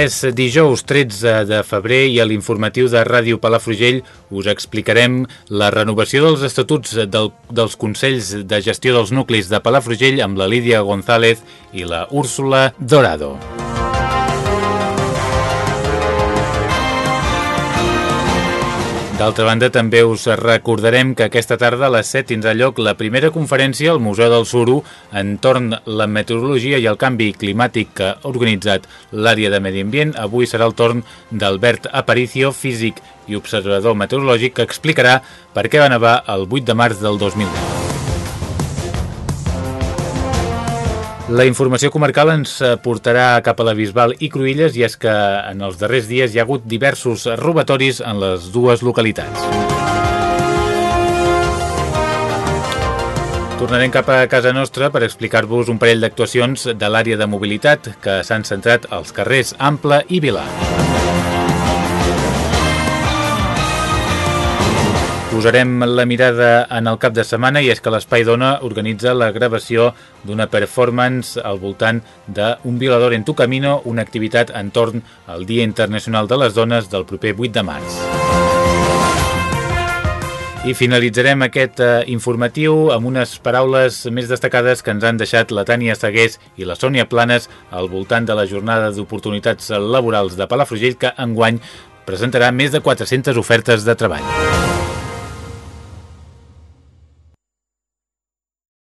És dijous 13 de febrer i a l'informatiu de Ràdio Palafrugell us explicarem la renovació dels estatuts del, dels Consells de Gestió dels Nuclis de Palafrugell amb la Lídia González i la Úrsula Dorado. D'altra banda, també us recordarem que aquesta tarda a les 7 tindrà lloc la primera conferència al Museu del Suro entorn la meteorologia i el canvi climàtic que ha organitzat l'àrea de Medi Ambient. Avui serà el torn d'Albert Aparicio, físic i observador meteorològic, que explicarà per què va nevar el 8 de març del 2010. La informació comarcal ens portarà cap a la Bisbal i Cruïlles i és que en els darrers dies hi ha hagut diversos robatoris en les dues localitats. Tornarem cap a casa nostra per explicar-vos un parell d'actuacions de l'àrea de mobilitat que s'han centrat als carrers Ample i Vilar. Posarem la mirada en el cap de setmana i és que l'Espai Dona organitza la gravació d'una performance al voltant d'un violador en tu camino, una activitat entorn al Dia Internacional de les Dones del proper 8 de març. I finalitzarem aquest eh, informatiu amb unes paraules més destacades que ens han deixat la Tània Segués i la Sònia Planes al voltant de la jornada d'oportunitats laborals de Palafrugell que enguany presentarà més de 400 ofertes de treball.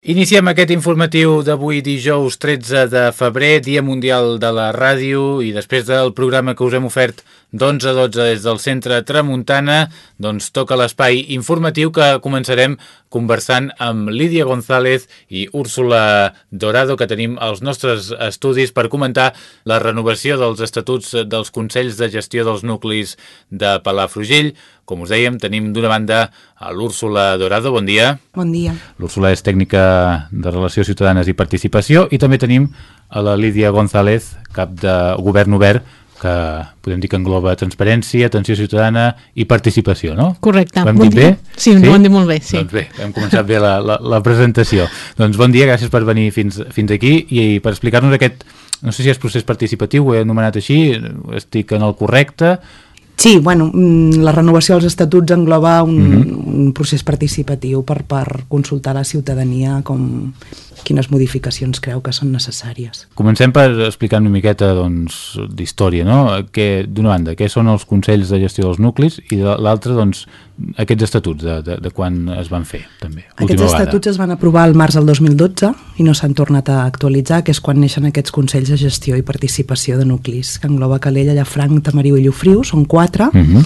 Iniciem aquest informatiu d'avui dijous 13 de febrer, Dia Mundial de la Ràdio, i després del programa que us hem ofert d'11 a 12 des del centre Tramuntana, doncs toca l'espai informatiu que començarem conversant amb Lídia González i Úrsula Dorado, que tenim als nostres estudis per comentar la renovació dels estatuts dels Consells de Gestió dels Nuclis de Palafrugell, com us dèiem, tenim d'una banda a l'Úrsula Dorado, bon dia. Bon dia. L'Úrsula és tècnica de Relacions Ciutadanes i Participació i també tenim a la Lídia González, cap de Govern Obert, que podem dir que engloba transparència, atenció ciutadana i participació, no? Correcte. Ho hem bon dia. bé? Sí, sí? ho hem dit molt bé, sí. Doncs bé, hem començat bé la, la, la presentació. Doncs bon dia, gràcies per venir fins, fins aquí i per explicar-nos aquest, no sé si és procés participatiu, ho he anomenat així, estic en el correcte, Sí, bueno, mm, la renovació dels estatuts engloba un, mm -hmm. un procés participatiu per, per consultar la ciutadania com quines modificacions creu que són necessàries. Comencem per explicar una miqueta doncs, d'història, no? D'una banda, què són els Consells de Gestió dels Nuclis i de l'altra, doncs, aquests estatuts de, de, de quan es van fer, també. Aquests estatuts vegada. es van aprovar al març del 2012 i no s'han tornat a actualitzar, que és quan neixen aquests Consells de Gestió i Participació de Nuclis, que engloba Calella, Llafranc, Tamariu i Llofriu, són quatre 4, uh -huh.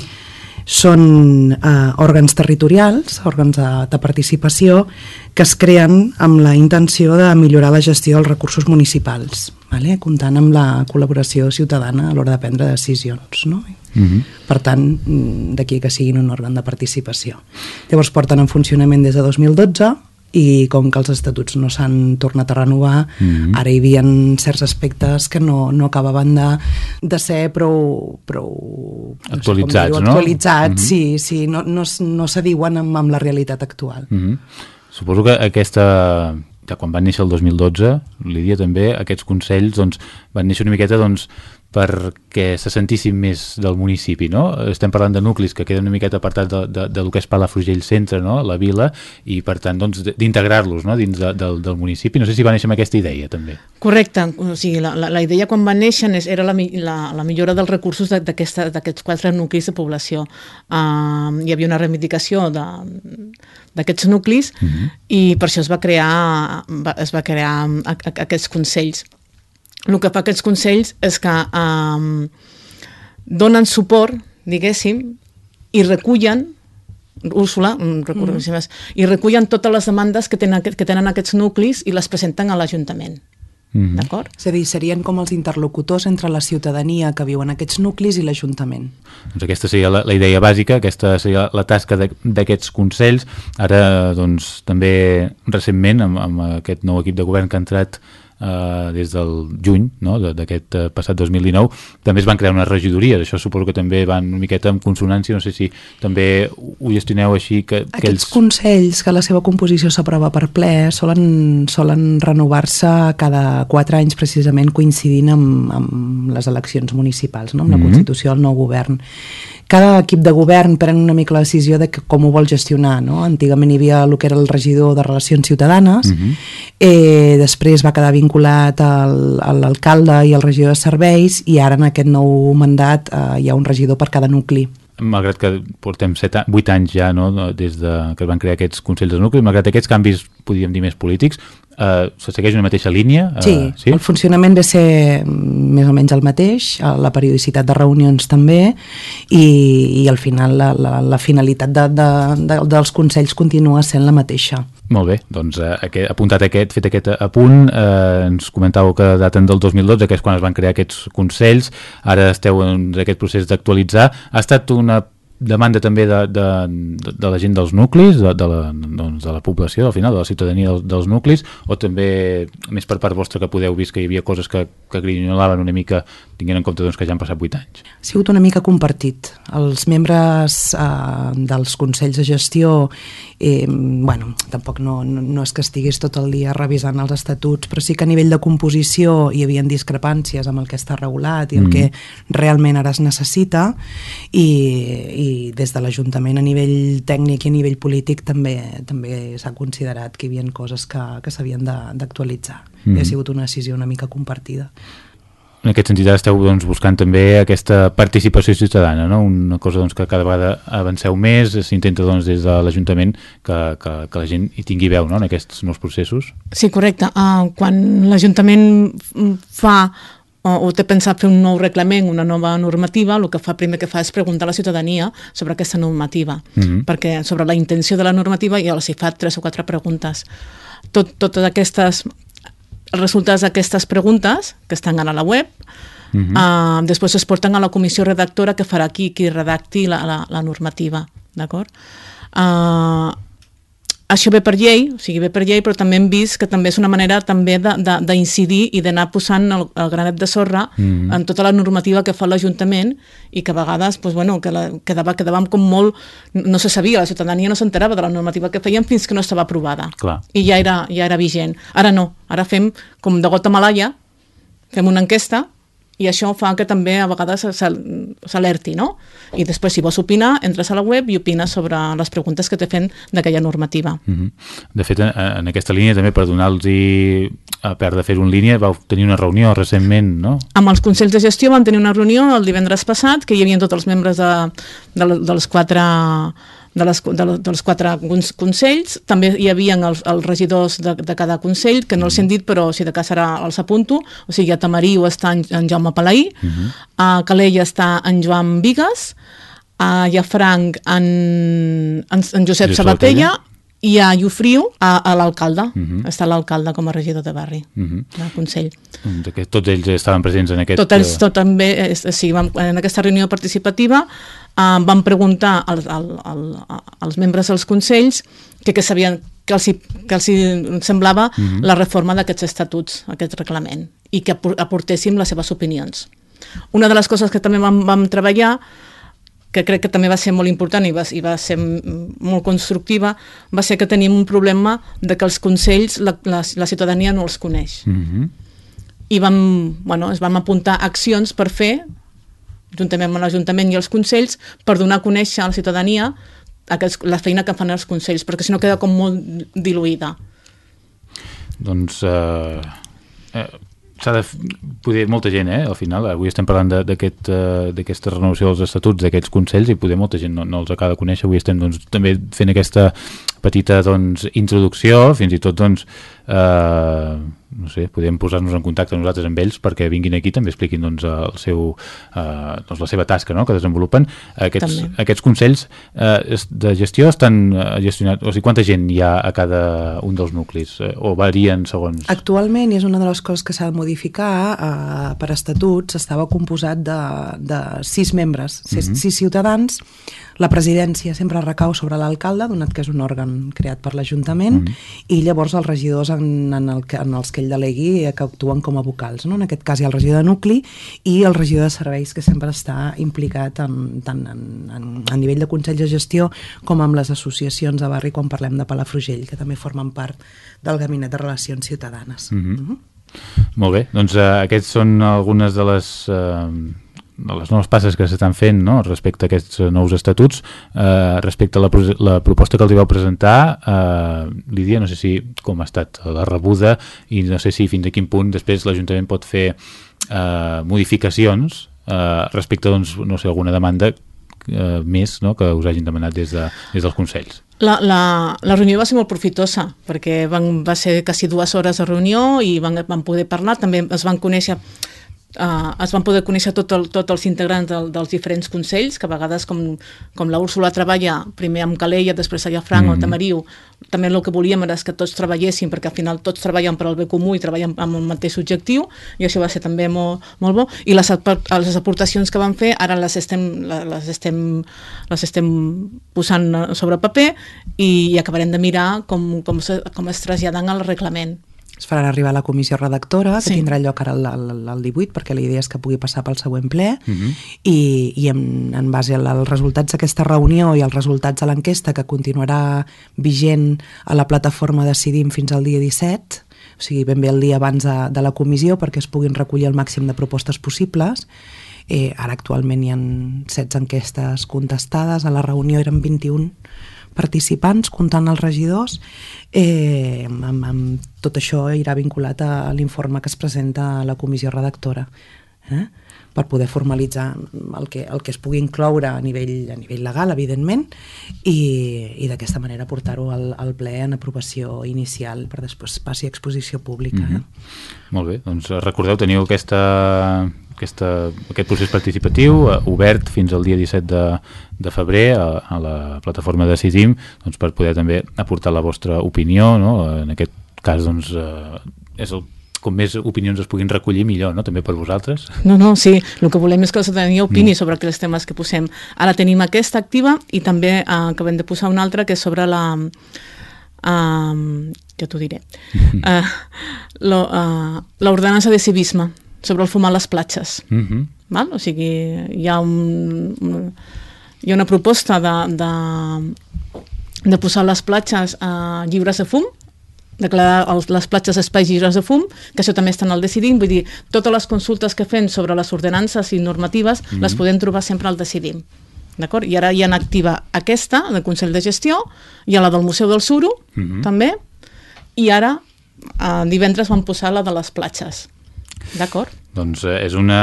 Són eh, òrgans territorials, òrgans de, de participació, que es creen amb la intenció de millorar la gestió dels recursos municipals, vale? comptant amb la col·laboració ciutadana a l'hora de prendre decisions. No? Uh -huh. Per tant, mm, d'aquí que siguin un òrgan de participació. Llavors porten en funcionament des de 2012, i com que els estatuts no s'han tornat a renovar, mm -hmm. ara hi havia certs aspectes que no, no acabaven de, de ser prou, prou actualitzats, no? Sé actualitzats, mm -hmm. sí, sí, no, no, no s'adiuen amb, amb la realitat actual. Mm -hmm. Suposo que aquesta quan van néixer el 2012, Lídia també, aquests consells doncs, van néixer una miqueta doncs, perquè se sentissin més del municipi, no? Estem parlant de nuclis que queden una miqueta apartats de, de, de, que és Palafrugell Centre, no? La vila, i per tant, doncs, d'integrar-los no? dins de, del, del municipi. No sé si va néixer amb aquesta idea, també. Correcte. O sigui, la, la, la idea quan va néixer era la, la, la millora dels recursos d'aquests quatre nuclis de població. Uh, hi havia una reivindicació de d'aquests nuclis uh mhm. -huh. i per això es va crear va, es va crear a, a, aquests consells el que fa aquests consells és que um, donen suport, diguéssim, i recullen Úrsula, recordo, mm. i recullen totes les demandes que tenen, que tenen aquests nuclis i les presenten a l'Ajuntament. Mm -hmm. D'acord? És a dir, serien com els interlocutors entre la ciutadania que viuen aquests nuclis i l'Ajuntament. Doncs aquesta seria la, la idea bàsica, aquesta seria la tasca d'aquests consells. Ara, doncs, també recentment, amb, amb aquest nou equip de govern que ha entrat eh, des del juny no? d'aquest eh, passat 2019 també es van crear unes regidories això suposo que també van una miqueta en consonància no sé si també ho gestioneu així que, que aquests ells... consells que la seva composició s'aprova per ple solen, solen renovar-se cada 4 anys precisament coincidint amb, amb les eleccions municipals no? amb la mm -hmm. Constitució del nou govern cada equip de govern pren una mica la decisió de que, com ho vol gestionar. No? Antigament hi havia el que era el regidor de Relacions Ciutadanes, uh mhm. -huh. eh, després va quedar vinculat al, a l'alcalde i al regidor de Serveis i ara en aquest nou mandat eh, hi ha un regidor per cada nucli malgrat que portem 7, 8 anys ja no, des de que es van crear aquests Consells de Nucli, malgrat aquests canvis, podríem dir, més polítics, eh, se segueix una mateixa línia? Eh, sí, sí, el funcionament ve ser més o menys el mateix, la periodicitat de reunions també, i, i al final la, la, la finalitat de, de, de, dels consells continua sent la mateixa. Molt bé, doncs eh, aquest, apuntat aquest, fet aquest apunt, eh, ens comentàveu que daten del 2012, que és quan es van crear aquests consells, ara esteu en aquest procés d'actualitzar. Ha estat una demanda també de, de, de la gent dels nuclis, de, de, la, doncs, de la població, al final, de la ciutadania dels, dels nuclis, o també més per part vostra que podeu vist que hi havia coses que, que grinyolaven una mica, tinguent en compte doncs, que ja han passat 8 anys? Ha sigut una mica compartit. Els membres eh, dels Consells de Gestió, eh, bueno, tampoc no, no, no és que estigués tot el dia revisant els estatuts, però sí que a nivell de composició hi havia discrepàncies amb el que està regulat i el mm. que realment ara es necessita i, i des de l'Ajuntament a nivell tècnic i a nivell polític també també s'ha considerat que hi havia coses que, que s'havien d'actualitzar. Mm. I ha sigut una decisió una mica compartida. En aquest sentit esteu doncs, buscant també aquesta participació ciutadana, no? una cosa doncs, que cada vegada avanceu més, s'intenta doncs, des de l'Ajuntament que, que, que la gent hi tingui veu no? en aquests nous processos. Sí, correcte. Uh, quan l'Ajuntament fa o, o té pensat fer un nou reglament, una nova normativa, el que fa primer que fa és preguntar a la ciutadania sobre aquesta normativa, mm -hmm. perquè sobre la intenció de la normativa ja els hi fa tres o quatre preguntes. Tot, totes aquestes els resultats d'aquestes preguntes, que estan a la web, uh -huh. uh, després es porten a la comissió redactora que farà qui, qui redacti la, la, la normativa, d'acord? Uh, això ve per llei, o sigui, ve per llei, però també hem vist que també és una manera també d'incidir i d'anar posant el, el granet de sorra mm -hmm. en tota la normativa que fa l'Ajuntament i que a vegades, doncs, bueno, que la, quedava, quedàvem com molt... No se sabia, la ciutadania no s'enterava de la normativa que feien fins que no estava aprovada. Clar. I ja era, ja era vigent. Ara no, ara fem com de gota malaya, fem una enquesta i això fa que també a vegades s'alerti, no? I després, si vols opinar, entres a la web i opines sobre les preguntes que t'he fent d'aquella normativa. Mm -hmm. De fet, en aquesta línia també per donar-los a per de fer-ho en línia vau tenir una reunió recentment, no? Amb els Consells de Gestió vam tenir una reunió el divendres passat, que hi havia tots els membres de, de, dels quatre de les, de, dels quatre consells, també hi havia els, els regidors de, de cada consell, que no els hem dit, però si de cas ara els apunto, o sigui, a Tamariu està en, en Jaume Palaí, uh. -huh. a Calella està en Joan Vigues, a Llafranc en, en, en Josep, Sabatella, i a Llufriu a, a l'alcalde, uh mhm. -huh. està l'alcalde com a regidor de barri, uh mhm. -huh. del Consell. Que tots ells estaven presents en aquest... Tot ells, tot també, eh, sí, vam, en aquesta reunió participativa eh, van preguntar als, als, als membres dels Consells que, que sabien que els, que els semblava uh mhm. -huh. la reforma d'aquests estatuts, aquest reglament, i que aportéssim les seves opinions. Una de les coses que també vam, vam treballar que crec que també va ser molt important i va, i va ser molt constructiva, va ser que tenim un problema de que els consells la, la, la ciutadania no els coneix. Mm -hmm. I vam, bueno, es vam apuntar accions per fer, juntament amb l'Ajuntament i els consells, per donar a conèixer a la ciutadania aquests, la feina que fan els consells, perquè si no queda com molt diluïda. Doncs... Eh, eh, s'ha de poder molta gent, eh, al final, avui estem parlant d'aquesta aquest, uh, renovació dels estatuts d'aquests consells i poder molta gent no, no els acaba de conèixer, avui estem doncs, també fent aquesta petita doncs, introducció, fins i tot doncs, eh, no sé, podem posar-nos en contacte nosaltres amb ells perquè vinguin aquí també expliquin doncs, el seu, eh, doncs, la seva tasca no?, que desenvolupen. Aquests, també. aquests consells eh, de gestió estan eh, gestionats, o sigui, quanta gent hi ha a cada un dels nuclis eh, o varien segons... Actualment, i és una de les coses que s'ha de modificar, eh, per estatuts estava composat de, de sis membres, sis, mm -hmm. sis ciutadans, la presidència sempre recau sobre l'alcalde, donat que és un òrgan creat per l'Ajuntament, mm i llavors els regidors en, en, el, en els que ell delegui eh, que actuen com a vocals. No? En aquest cas hi ha el regidor de nucli i el regidor de serveis que sempre està implicat en, tant en, en, a nivell de Consell de Gestió com amb les associacions de barri quan parlem de Palafrugell, que també formen part del Gabinet de Relacions Ciutadanes. Mm -hmm. Mm -hmm. Molt bé, doncs eh, aquests són algunes de les eh, de les noves passes que s'estan fent no? respecte a aquests nous estatuts, eh, respecte a la, la proposta que els vau presentar, eh, Lídia, no sé si com ha estat la rebuda i no sé si fins a quin punt després l'Ajuntament pot fer eh, modificacions eh, respecte doncs, no sé, alguna demanda eh, més no? que us hagin demanat des, de, des dels Consells. La, la, la reunió va ser molt profitosa, perquè van, va ser quasi dues hores de reunió i van, van poder parlar, també es van conèixer Uh, es van poder conèixer tots el, tot els integrants del, dels diferents consells, que a vegades, com, com la Úrsula treballa primer amb Calella, després allà Franc mm -hmm. o Tamariu, també el que volíem era que tots treballessin, perquè al final tots treballen per al bé comú i treballen amb el mateix objectiu, i això va ser també molt, molt bo. I les, les aportacions que van fer ara les estem, les estem, les estem posant sobre paper i, i acabarem de mirar com, com, se, com es traslladen al reglament es faran arribar a la comissió redactora, que sí. tindrà lloc ara el, el, el 18, perquè la idea és que pugui passar pel següent ple, uh mhm. -huh. i, i en, en base als resultats d'aquesta reunió i als resultats de l'enquesta, que continuarà vigent a la plataforma Decidim fins al dia 17, o sigui, ben bé el dia abans de, de la comissió, perquè es puguin recollir el màxim de propostes possibles, Eh, ara actualment hi ha 16 enquestes contestades, a la reunió eren 21 participants, comptant els regidors. Eh, amb, amb tot això irà vinculat a l'informe que es presenta a la comissió redactora. Eh? Per poder formalitzar el que, el que es pugui incloure a nivell, a nivell legal, evidentment, i, i d'aquesta manera portar-ho al, al ple en aprovació inicial per després passi a exposició pública. Mm -hmm. Molt bé, doncs recordeu, teniu aquesta, aquesta, aquest procés participatiu eh, obert fins al dia 17 de, de febrer a, a la plataforma de Decidim doncs, per poder també aportar la vostra opinió, no? en aquest cas doncs, eh, és el com més opinions es puguin recollir, millor, no? També per vosaltres. No, no, sí. El que volem és que la ciutadania opini mm. sobre aquells temes que posem. Ara tenim aquesta activa i també eh, acabem de posar una altra que és sobre la... Uh, ja t'ho diré. Uh, uh, l'ordenança de civisme sobre el fumar a les platges. Mm -hmm. Val? O sigui, hi ha, un, un, hi ha una proposta de, de, de posar les platges uh, lliures de fum, declarar els, les platges espais lliures de fum, que això també està en el Decidim, vull dir, totes les consultes que fem sobre les ordenances i normatives mm -hmm. les podem trobar sempre al Decidim. D'acord? I ara hi ha activa aquesta, del Consell de Gestió, hi ha la del Museu del Suro, mm -hmm. també, i ara, eh, divendres van posar la de les platges. D'acord? Doncs eh, és una...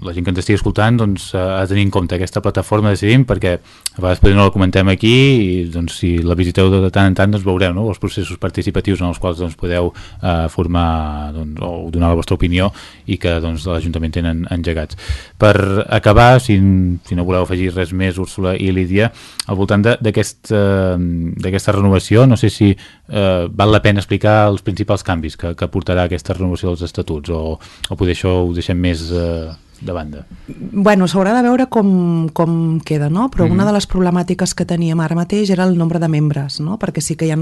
La gent que ens estigui escoltant doncs, ha de tenir en compte aquesta plataforma Decidim perquè a vegades no la comentem aquí i doncs, si la visiteu de tant en tant doncs, veureu no? els processos participatius en els quals doncs, podeu eh, formar doncs, o donar la vostra opinió i que doncs, l'Ajuntament tenen engegats. Per acabar, si, si no voleu afegir res més, Úrsula i Lídia, al voltant d'aquesta aquest, renovació, no sé si eh, val la pena explicar els principals canvis que, que portarà aquesta renovació dels estatuts o, o poder això ho deixem més eh, de banda? Bueno, s'haurà de veure com, com queda, no? Però mm -hmm. una de les problemàtiques que teníem ara mateix era el nombre de membres, no? Perquè sí que hi ha,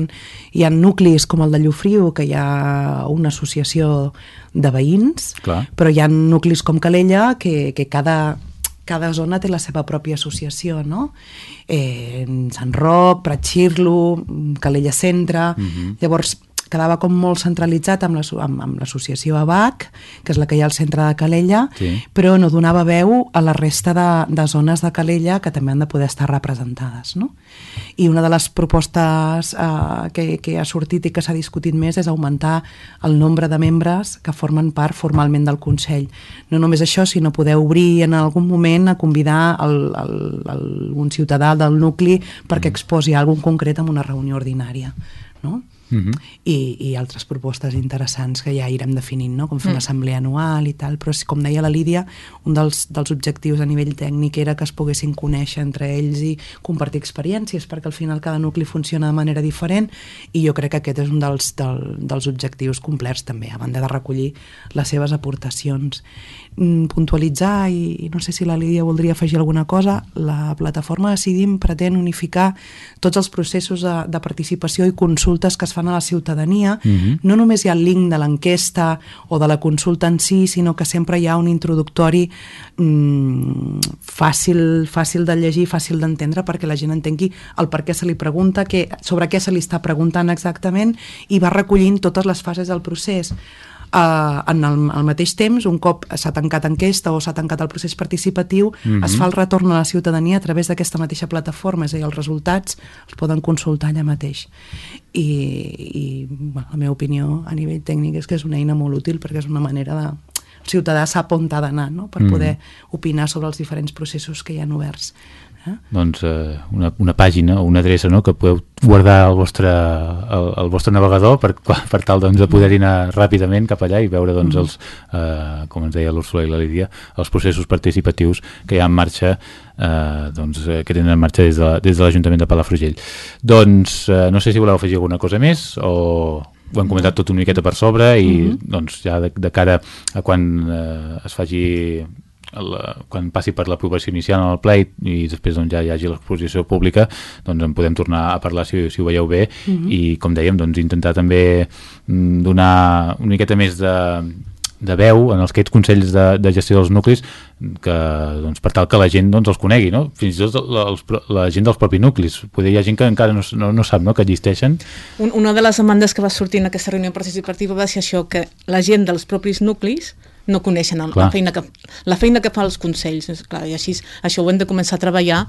hi ha nuclis com el de Llofriu, que hi ha una associació de veïns, Clar. però hi ha nuclis com Calella que, que cada, cada zona té la seva pròpia associació, no? Eh, Sant Roc, Pratxirlo, Calella Centre... Mm -hmm. Llavors, quedava com molt centralitzat amb l'associació amb, amb ABAC, que és la que hi ha al centre de Calella, sí. però no donava veu a la resta de, de zones de Calella que també han de poder estar representades. No? I una de les propostes eh, que, que ha sortit i que s'ha discutit més és augmentar el nombre de membres que formen part formalment del Consell. No només això, sinó poder obrir en algun moment a convidar el, el, el, un ciutadà del nucli perquè exposi alguna concret en una reunió ordinària. No? Uh mhm. -huh. I, i altres propostes interessants que ja irem definint, no? com fer una mm. assemblea anual i tal, però com deia la Lídia, un dels, dels objectius a nivell tècnic era que es poguessin conèixer entre ells i compartir experiències, perquè al final cada nucli funciona de manera diferent i jo crec que aquest és un dels, del, dels objectius complerts també, a banda de recollir les seves aportacions. Mm, puntualitzar, i, i no sé si la Lídia voldria afegir alguna cosa, la plataforma Decidim pretén unificar tots els processos de, de participació i consultes que es fan a la ciutadania, uh mhm. -huh. no només hi ha el link de l'enquesta o de la consulta en si, sinó que sempre hi ha un introductori mm, fàcil, fàcil de llegir, fàcil d'entendre, perquè la gent entengui el per què se li pregunta, que, sobre què se li està preguntant exactament, i va recollint totes les fases del procés eh, en el, al mateix temps, un cop s'ha tancat enquesta o s'ha tancat el procés participatiu, mm -hmm. es fa el retorn a la ciutadania a través d'aquesta mateixa plataforma, és a dir, els resultats els poden consultar allà mateix. I, i bueno, la meva opinió a nivell tècnic és que és una eina molt útil perquè és una manera de el ciutadà sap on ha d'anar no? per mm. poder opinar sobre els diferents processos que hi han oberts eh? doncs eh, una, una pàgina o una adreça no? que podeu guardar al vostre, al, al vostre navegador per, per tal doncs, de poder anar ràpidament cap allà i veure doncs, mm. els, eh, com ens deia l'Úrsula i la Lídia, els processos participatius que hi ha en marxa eh, doncs, eh, que tenen en marxa des de, des de l'Ajuntament de Palafrugell. Doncs eh, no sé si voleu afegir alguna cosa més o ho hem comentat tot una miqueta per sobre i mm -hmm. doncs ja de, de cara a quan eh, es faci la, quan passi per l'aprovació inicial en el ple i, després doncs, ja hi hagi l'exposició pública doncs en podem tornar a parlar si, si ho veieu bé uh mhm. -huh. i com dèiem doncs, intentar també mm, donar una miqueta més de, de veu en els aquests consells de, de gestió dels nuclis que, doncs, per tal que la gent doncs, els conegui, no? fins i tot la, els, la gent dels propis nuclis. Poder hi ha gent que encara no, no, no sap no? que existeixen. Un, una de les demandes que va sortir en aquesta reunió participativa va ser això, que la gent dels propis nuclis no coneixen el, la, feina que, la feina que fa els consells. Clar, I així això ho hem de començar a treballar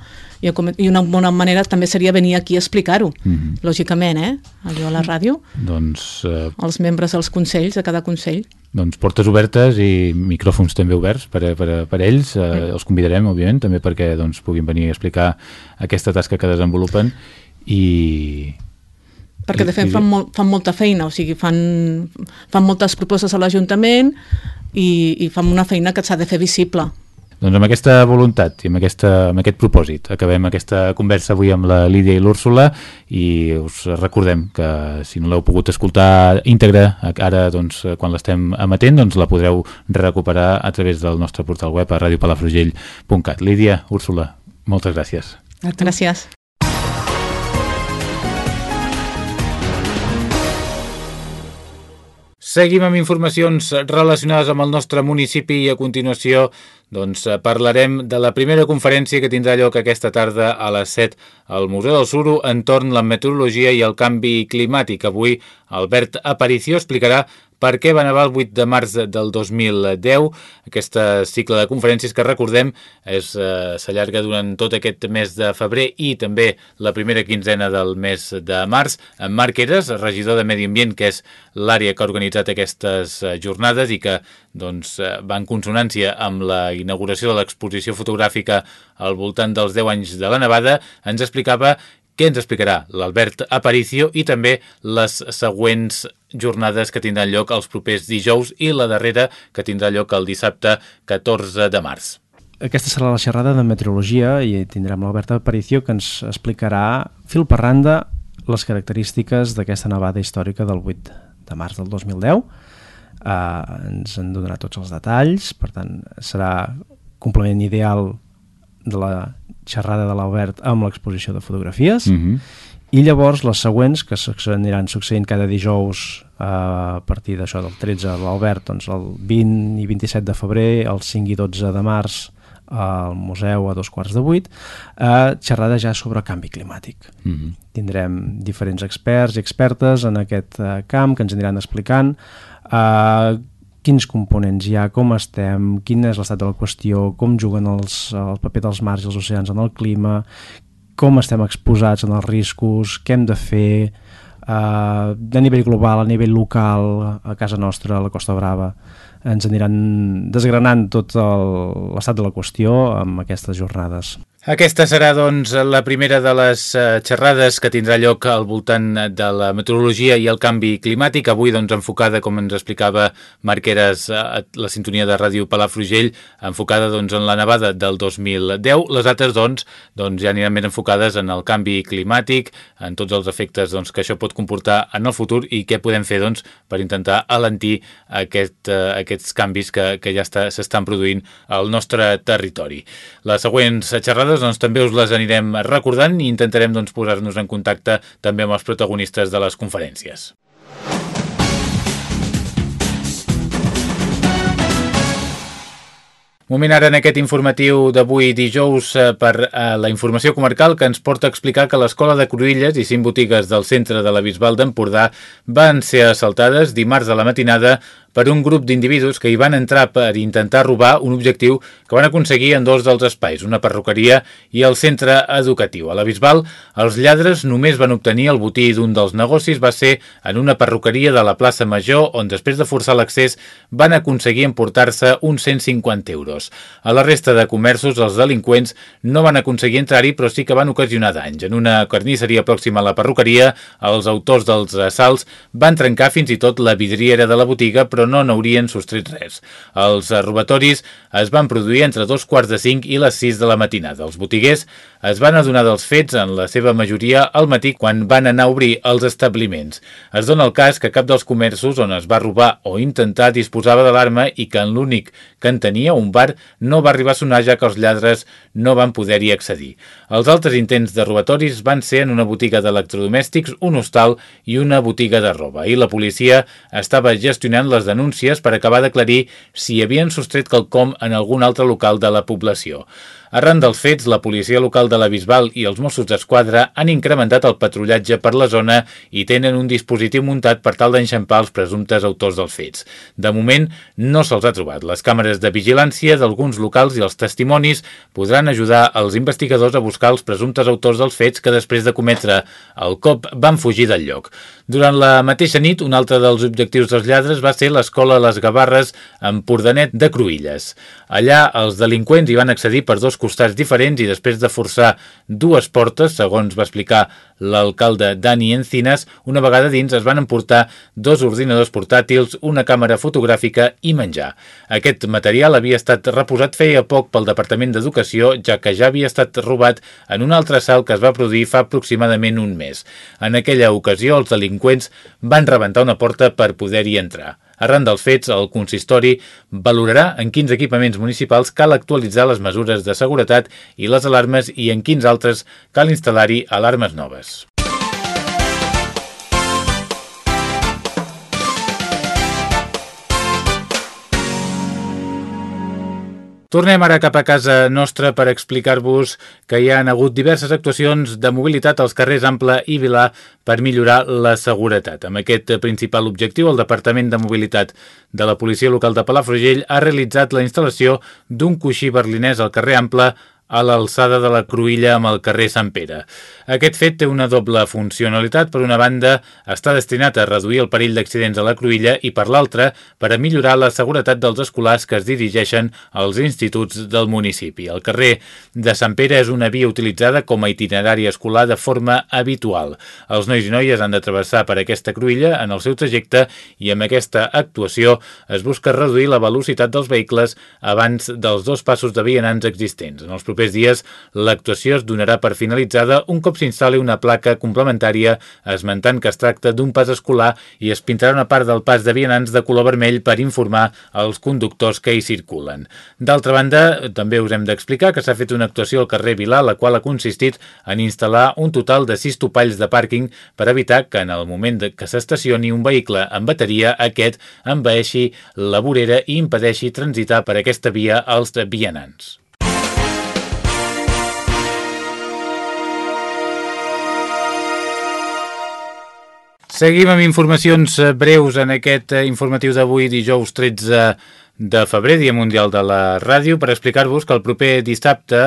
i, i una bona manera també seria venir aquí a explicar-ho, mm -hmm. lògicament, eh? allò a la ràdio. Doncs... Eh... Els membres dels consells, de cada consell. Doncs portes obertes i micròfons també oberts per, per, per ells. Eh, mm. Els convidarem, òbviament, també perquè doncs, puguin venir a explicar aquesta tasca que desenvolupen i perquè de fet fan, molt, fan molta feina, o sigui, fan, fan moltes propostes a l'Ajuntament, i, i fem una feina que s'ha de fer visible. Doncs amb aquesta voluntat i amb, aquesta, amb aquest propòsit acabem aquesta conversa avui amb la Lídia i l'Úrsula i us recordem que si no l'heu pogut escoltar íntegra ara doncs, quan l'estem emetent doncs la podreu recuperar a través del nostre portal web a radiopalafrugell.cat Lídia, Úrsula, moltes gràcies. Gràcies. Seguim amb informacions relacionades amb el nostre municipi i a continuació doncs, parlarem de la primera conferència que tindrà lloc aquesta tarda a les 7 al Museu del Suro entorn la meteorologia i el canvi climàtic. Avui Albert Aparicio explicarà per què va nevar el 8 de març del 2010. Aquesta cicle de conferències que recordem s'allarga eh, durant tot aquest mes de febrer i també la primera quinzena del mes de març. En Marc Eres, regidor de Medi Ambient, que és l'àrea que ha organitzat aquestes eh, jornades i que doncs, eh, va en consonància amb la inauguració de l'exposició fotogràfica al voltant dels 10 anys de la nevada, ens explicava què ens explicarà l'Albert Aparicio i també les següents jornades que tindran lloc els propers dijous i la darrera que tindrà lloc el dissabte 14 de març. Aquesta serà la xerrada de meteorologia i tindrem l'Albert Aparicio que ens explicarà fil per randa les característiques d'aquesta nevada històrica del 8 de març del 2010. Uh, ens en donarà tots els detalls, per tant serà complement ideal de la xerrada de l'Albert amb l'exposició de fotografies mm -hmm. I llavors les següents que aniran succeint cada dijous eh, a partir d'això del 13 l'Albert doncs el 20 i 27 de febrer el 5 i 12 de març al museu a dos quarts de vuit, eh, xerrada ja sobre canvi climàtic. Mm -hmm. Tindrem diferents experts i expertes en aquest eh, camp que ens aniran explicant eh, quins components hi ha, com estem, quin és l'estat de la qüestió, com juguen els, el paper dels mars i els oceans en el clima, com estem exposats en els riscos, què hem de fer, eh, a nivell global, a nivell local, a casa nostra, a la Costa Brava ens aniran desgranant tot l'estat de la qüestió amb aquestes jornades. Aquesta serà, doncs, la primera de les uh, xerrades que tindrà lloc al voltant de la meteorologia i el canvi climàtic, avui doncs, enfocada, com ens explicava Marqueres, a la sintonia de Ràdio Palafrugell, enfocada doncs, en la nevada del 2010. Les altres doncs, doncs, ja aniran més enfocades en el canvi climàtic, en tots els efectes doncs, que això pot comportar en el futur i què podem fer doncs, per intentar alentir aquest, uh, aquests canvis que, que ja s'estan produint al nostre territori. Les següents xerrades xerrades doncs, també us les anirem recordant i intentarem doncs, posar-nos en contacte també amb els protagonistes de les conferències. Moment ara en aquest informatiu d'avui dijous eh, per eh, la informació comarcal que ens porta a explicar que l'Escola de Cruïlles i cinc botigues del centre de la Bisbal d'Empordà van ser assaltades dimarts a la matinada per un grup d'individus que hi van entrar per intentar robar un objectiu que van aconseguir en dos dels espais, una perruqueria i el centre educatiu. A la Bisbal, els lladres només van obtenir el botí d'un dels negocis, va ser en una perruqueria de la plaça Major, on després de forçar l'accés van aconseguir emportar-se uns 150 euros. A la resta de comerços, els delinqüents no van aconseguir entrar-hi, però sí que van ocasionar danys. En una carnisseria pròxima a la perruqueria, els autors dels assalts van trencar fins i tot la vidriera de la botiga, però però no n'haurien sostret res. Els robatoris es van produir entre dos quarts de cinc i les sis de la matinada. Els botiguers es van adonar dels fets en la seva majoria al matí quan van anar a obrir els establiments. Es dona el cas que cap dels comerços on es va robar o intentar disposava de l'arma i que en l'únic que en tenia, un bar, no va arribar a sonar ja que els lladres no van poder-hi accedir. Els altres intents de robatoris van ser en una botiga d'electrodomèstics, un hostal i una botiga de roba. I la policia estava gestionant les denúncies per acabar d'aclarir si havien sostret quelcom en algun altre local de la població. Arran dels fets, la policia local de la Bisbal i els Mossos d'Esquadra han incrementat el patrullatge per la zona i tenen un dispositiu muntat per tal d'enxampar els presumptes autors dels fets. De moment, no se'ls ha trobat. Les càmeres de vigilància d'alguns locals i els testimonis podran ajudar els investigadors a buscar els presumptes autors dels fets que després de cometre el cop van fugir del lloc. Durant la mateixa nit, un altre dels objectius dels lladres va ser l'escola Les Gavarres en Pordanet de Cruïlles. Allà, els delinqüents hi van accedir per dos costats diferents i després de forçar dues portes, segons va explicar l'alcalde Dani Encinas, una vegada dins es van emportar dos ordinadors portàtils, una càmera fotogràfica i menjar. Aquest material havia estat reposat feia poc pel Departament d'Educació, ja que ja havia estat robat en un altre salt que es va produir fa aproximadament un mes. En aquella ocasió, els delinqüents van rebentar una porta per poder-hi entrar. Arran dels fets, el consistori valorarà en quins equipaments municipals cal actualitzar les mesures de seguretat i les alarmes i en quins altres cal instal·lar-hi alarmes noves. Tornem ara cap a casa nostra per explicar-vos que hi han hagut diverses actuacions de mobilitat als carrers Ample i Vilà per millorar la seguretat. Amb aquest principal objectiu, el Departament de Mobilitat de la Policia Local de Palafrugell ha realitzat la instal·lació d'un coixí berlinès al carrer Ample a l'alçada de la Cruïlla amb el carrer Sant Pere. Aquest fet té una doble funcionalitat. Per una banda, està destinat a reduir el perill d'accidents a la Cruïlla i per l'altra, per a millorar la seguretat dels escolars que es dirigeixen als instituts del municipi. El carrer de Sant Pere és una via utilitzada com a itinerari escolar de forma habitual. Els nois i noies han de travessar per aquesta Cruïlla en el seu trajecte i amb aquesta actuació es busca reduir la velocitat dels vehicles abans dels dos passos de vianants existents. En els propers dies l'actuació es donarà per finalitzada un cop s'instal·li una placa complementària esmentant que es tracta d'un pas escolar i es pintarà una part del pas de vianants de color vermell per informar als conductors que hi circulen. D'altra banda, també us hem d'explicar que s'ha fet una actuació al carrer Vilà, la qual ha consistit en instal·lar un total de sis topalls de pàrquing per evitar que en el moment que s'estacioni un vehicle amb bateria aquest envaeixi la vorera i impedeixi transitar per aquesta via als vianants. Seguim amb informacions eh, breus en aquest eh, informatiu d'avui, dijous 13 de febrer, Dia Mundial de la Ràdio, per explicar-vos que el proper dissabte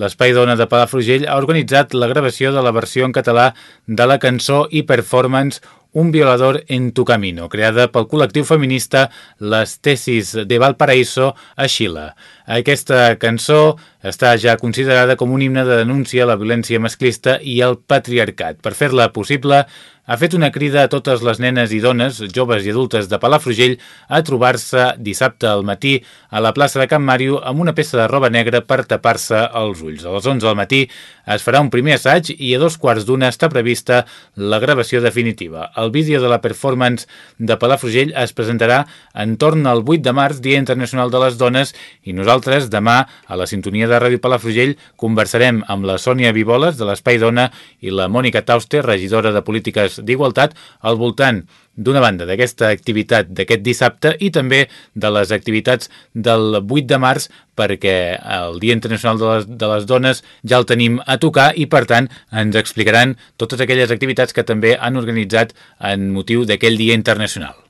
l'Espai Dona de Palafrugell ha organitzat la gravació de la versió en català de la cançó i performance un violador en tu camino, creada pel col·lectiu feminista Les Tesis de Valparaíso a Xile. Aquesta cançó està ja considerada com un himne de denúncia a la violència masclista i al patriarcat. Per fer-la possible, ha fet una crida a totes les nenes i dones, joves i adultes de Palafrugell a trobar-se dissabte al matí a la plaça de Can Màrio amb una peça de roba negra per tapar-se els ulls. A les 11 del matí es farà un primer assaig i a dos quarts d'una està prevista la gravació definitiva. El vídeo de la performance de Palafrugell es presentarà entorn al 8 de març, Dia Internacional de les Dones, i nosaltres demà a la sintonia de Ràdio Palafrugell conversarem amb la Sònia Vivoles de l'Espai Dona i la Mònica Tauster, regidora de Polítiques d'Igualtat al voltant d'una banda d'aquesta activitat d'aquest dissabte i també de les activitats del 8 de març perquè el Dia Internacional de les, de les Dones ja el tenim a tocar i per tant ens explicaran totes aquelles activitats que també han organitzat en motiu d'aquell Dia Internacional.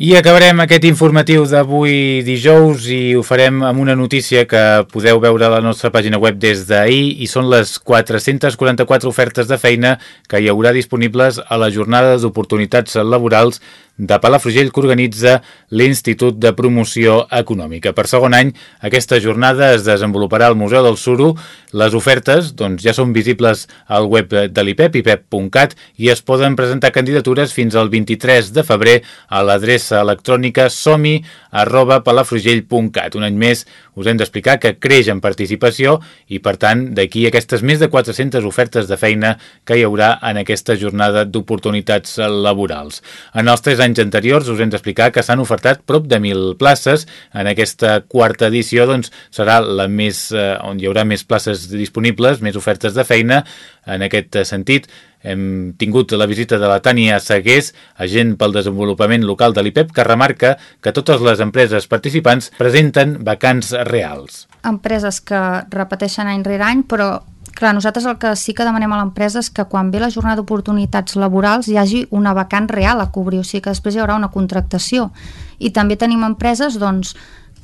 I acabarem aquest informatiu d'avui dijous i ho farem amb una notícia que podeu veure a la nostra pàgina web des d'ahir i són les 444 ofertes de feina que hi haurà disponibles a la jornada d'oportunitats laborals de Palafrugell que organitza l'Institut de Promoció Econòmica. Per segon any, aquesta jornada es desenvoluparà al Museu del Suro. Les ofertes doncs, ja són visibles al web de l'IPEP, ipep.cat, i es poden presentar candidatures fins al 23 de febrer a l'adreça electrònica somi arroba palafrugell.cat. Un any més us hem d'explicar que creix en participació i, per tant, d'aquí aquestes més de 400 ofertes de feina que hi haurà en aquesta jornada d'oportunitats laborals. En els tres anys anteriors us hem d'explicar que s'han ofertat prop de 1.000 places. En aquesta quarta edició doncs, serà la més, eh, on hi haurà més places disponibles, més ofertes de feina. En aquest sentit, hem tingut la visita de la Tània Segués, agent pel desenvolupament local de l'IPEP, que remarca que totes les empreses participants presenten vacants reals. Empreses que repeteixen any rere any, però Clar, nosaltres el que sí que demanem a l'empresa és que quan ve la jornada d'oportunitats laborals hi hagi una vacant real a cobrir, o sigui que després hi haurà una contractació. I també tenim empreses doncs,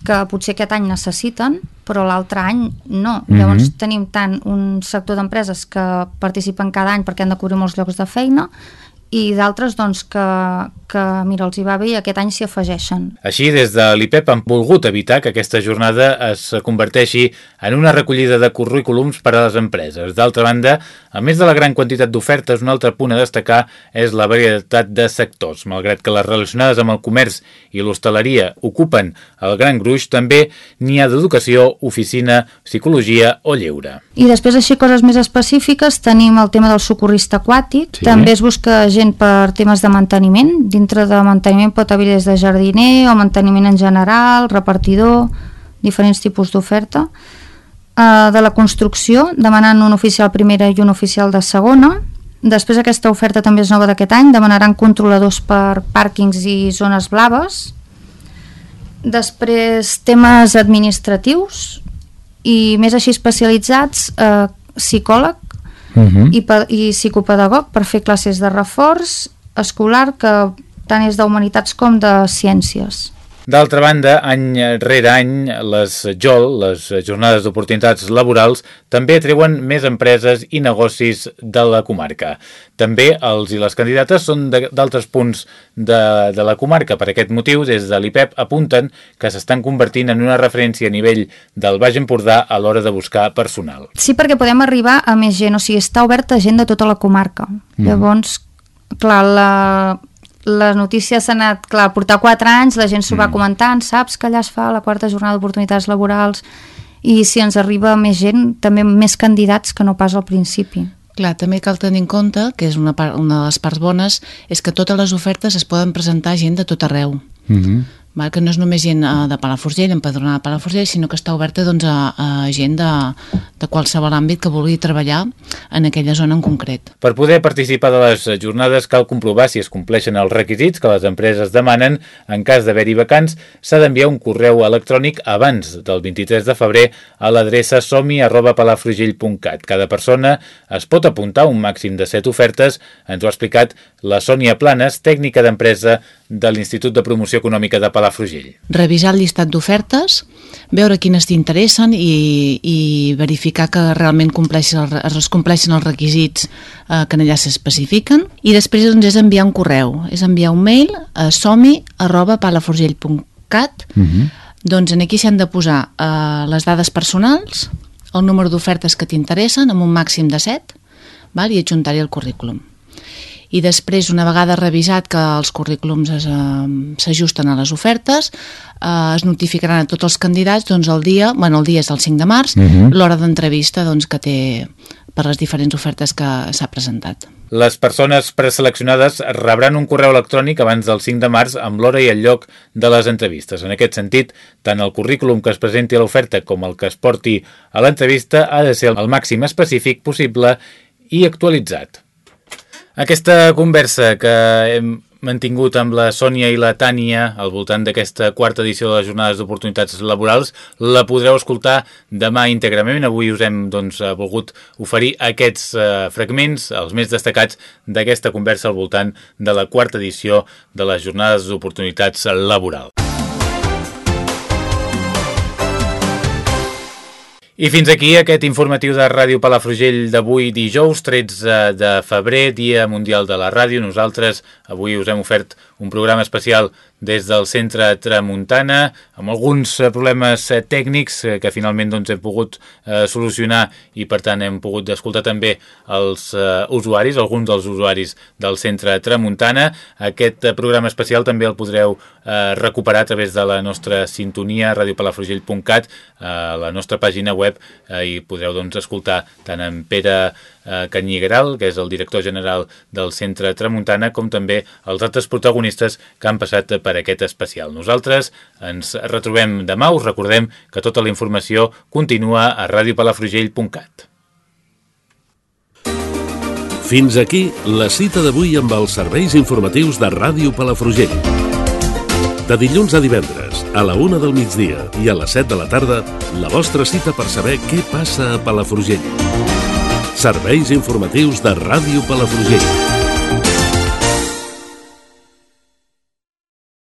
que potser aquest any necessiten, però l'altre any no. Mm -hmm. Llavors tenim tant un sector d'empreses que participen cada any perquè han de cobrir molts llocs de feina i d'altres doncs, que, que mira, els hi va bé i aquest any s'hi afegeixen. Així, des de l'IPEP han volgut evitar que aquesta jornada es converteixi en una recollida de currículums per a les empreses. D'altra banda, a més de la gran quantitat d'ofertes, un altre punt a destacar és la varietat de sectors. Malgrat que les relacionades amb el comerç i l'hostaleria ocupen el gran gruix, també n'hi ha d'educació, oficina, psicologia o lleure. I després, així, coses més específiques, tenim el tema del socorrista aquàtic, sí. també es busca gent per temes de manteniment, dintre de manteniment pot haver des de jardiner o manteniment en general, repartidor, diferents tipus d'oferta. Uh, de la construcció, demanant un oficial primera i un oficial de segona. Després aquesta oferta també és nova d'aquest any, demanaran controladors per pàrquings i zones blaves. Després temes administratius i més així especialitzats, eh, psicòleg uh -huh. i, i psicopedagog per fer classes de reforç escolar que tant és d'humanitats com de ciències. D'altra banda, any rere any, les JOL, les Jornades d'Oportunitats Laborals, també atreuen més empreses i negocis de la comarca. També els i les candidates són d'altres punts de, de la comarca. Per aquest motiu, des de l'IPEP apunten que s'estan convertint en una referència a nivell del Baix Empordà a l'hora de buscar personal. Sí, perquè podem arribar a més gent, o sigui, està oberta a gent de tota la comarca. Mm. Llavors, clar, la, la notícia s'ha anat, clar, portar 4 anys, la gent s'ho mm. va comentant, saps que allà es fa la quarta jornada d'oportunitats laborals i si ens arriba més gent, també més candidats que no pas al principi. Clar, també cal tenir en compte, que és una, part, una de les parts bones, és que totes les ofertes es poden presentar gent de tot arreu. Mm -hmm. Val? que no és només gent uh, de Palafrugell, empadronada de Palafrugell, sinó que està oberta doncs, a, a gent de, de qualsevol àmbit que vulgui treballar en aquella zona en concret. Per poder participar de les jornades cal comprovar si es compleixen els requisits que les empreses demanen. En cas d'haver-hi vacants, s'ha d'enviar un correu electrònic abans del 23 de febrer a l'adreça somi.palafrugell.cat. Cada persona es pot apuntar un màxim de 7 ofertes, ens ho ha explicat la Sònia Planes, tècnica d'empresa de l'Institut de Promoció Econòmica de Palafrugell. Revisar el llistat d'ofertes, veure quines t'interessen i, i verificar que realment compleixen el, es compleixen els requisits eh, que en allà s'especifiquen i després doncs, és enviar un correu, és enviar un mail a somi arroba palafrugell.cat uh -huh. doncs en aquí s'han de posar eh, les dades personals, el número d'ofertes que t'interessen amb un màxim de 7 val? i adjuntar-hi el currículum i després, una vegada revisat que els currículums s'ajusten a les ofertes, eh, es notificaran a tots els candidats doncs, el dia, bueno, el dia és el 5 de març, uh mhm. -huh. l'hora d'entrevista doncs, que té per les diferents ofertes que s'ha presentat. Les persones preseleccionades rebran un correu electrònic abans del 5 de març amb l'hora i el lloc de les entrevistes. En aquest sentit, tant el currículum que es presenti a l'oferta com el que es porti a l'entrevista ha de ser el màxim específic possible i actualitzat. Aquesta conversa que hem mantingut amb la Sònia i la Tània al voltant d'aquesta quarta edició de les Jornades d'Oportunitats Laborals la podreu escoltar demà íntegrament. Avui us hem doncs, volgut oferir aquests eh, fragments, els més destacats d'aquesta conversa al voltant de la quarta edició de les Jornades d'Oportunitats Laborals. I fins aquí aquest informatiu de Ràdio Palafrugell d'avui dijous 13 de febrer, Dia Mundial de la Ràdio. Nosaltres avui us hem ofert un programa especial des del centre Tramuntana, amb alguns eh, problemes eh, tècnics eh, que finalment doncs, hem pogut eh, solucionar i per tant hem pogut escoltar també els eh, usuaris, alguns dels usuaris del centre Tramuntana. Aquest programa especial també el podreu eh, recuperar a través de la nostra sintonia radiopalafrugell.cat, eh, la nostra pàgina web, eh, i podreu doncs, escoltar tant en Pere eh, Canyigral, que és el director general del Centre Tramuntana, com també els altres protagonistes que han passat per aquest especial. Nosaltres ens retrobem demà, us recordem que tota la informació continua a radiopalafrugell.cat. Fins aquí la cita d'avui amb els serveis informatius de Ràdio Palafrugell. De dilluns a divendres, a la una del migdia i a les 7 de la tarda, la vostra cita per saber què passa a Palafrugell. Serveis informatius de Ràdio Palafrugell.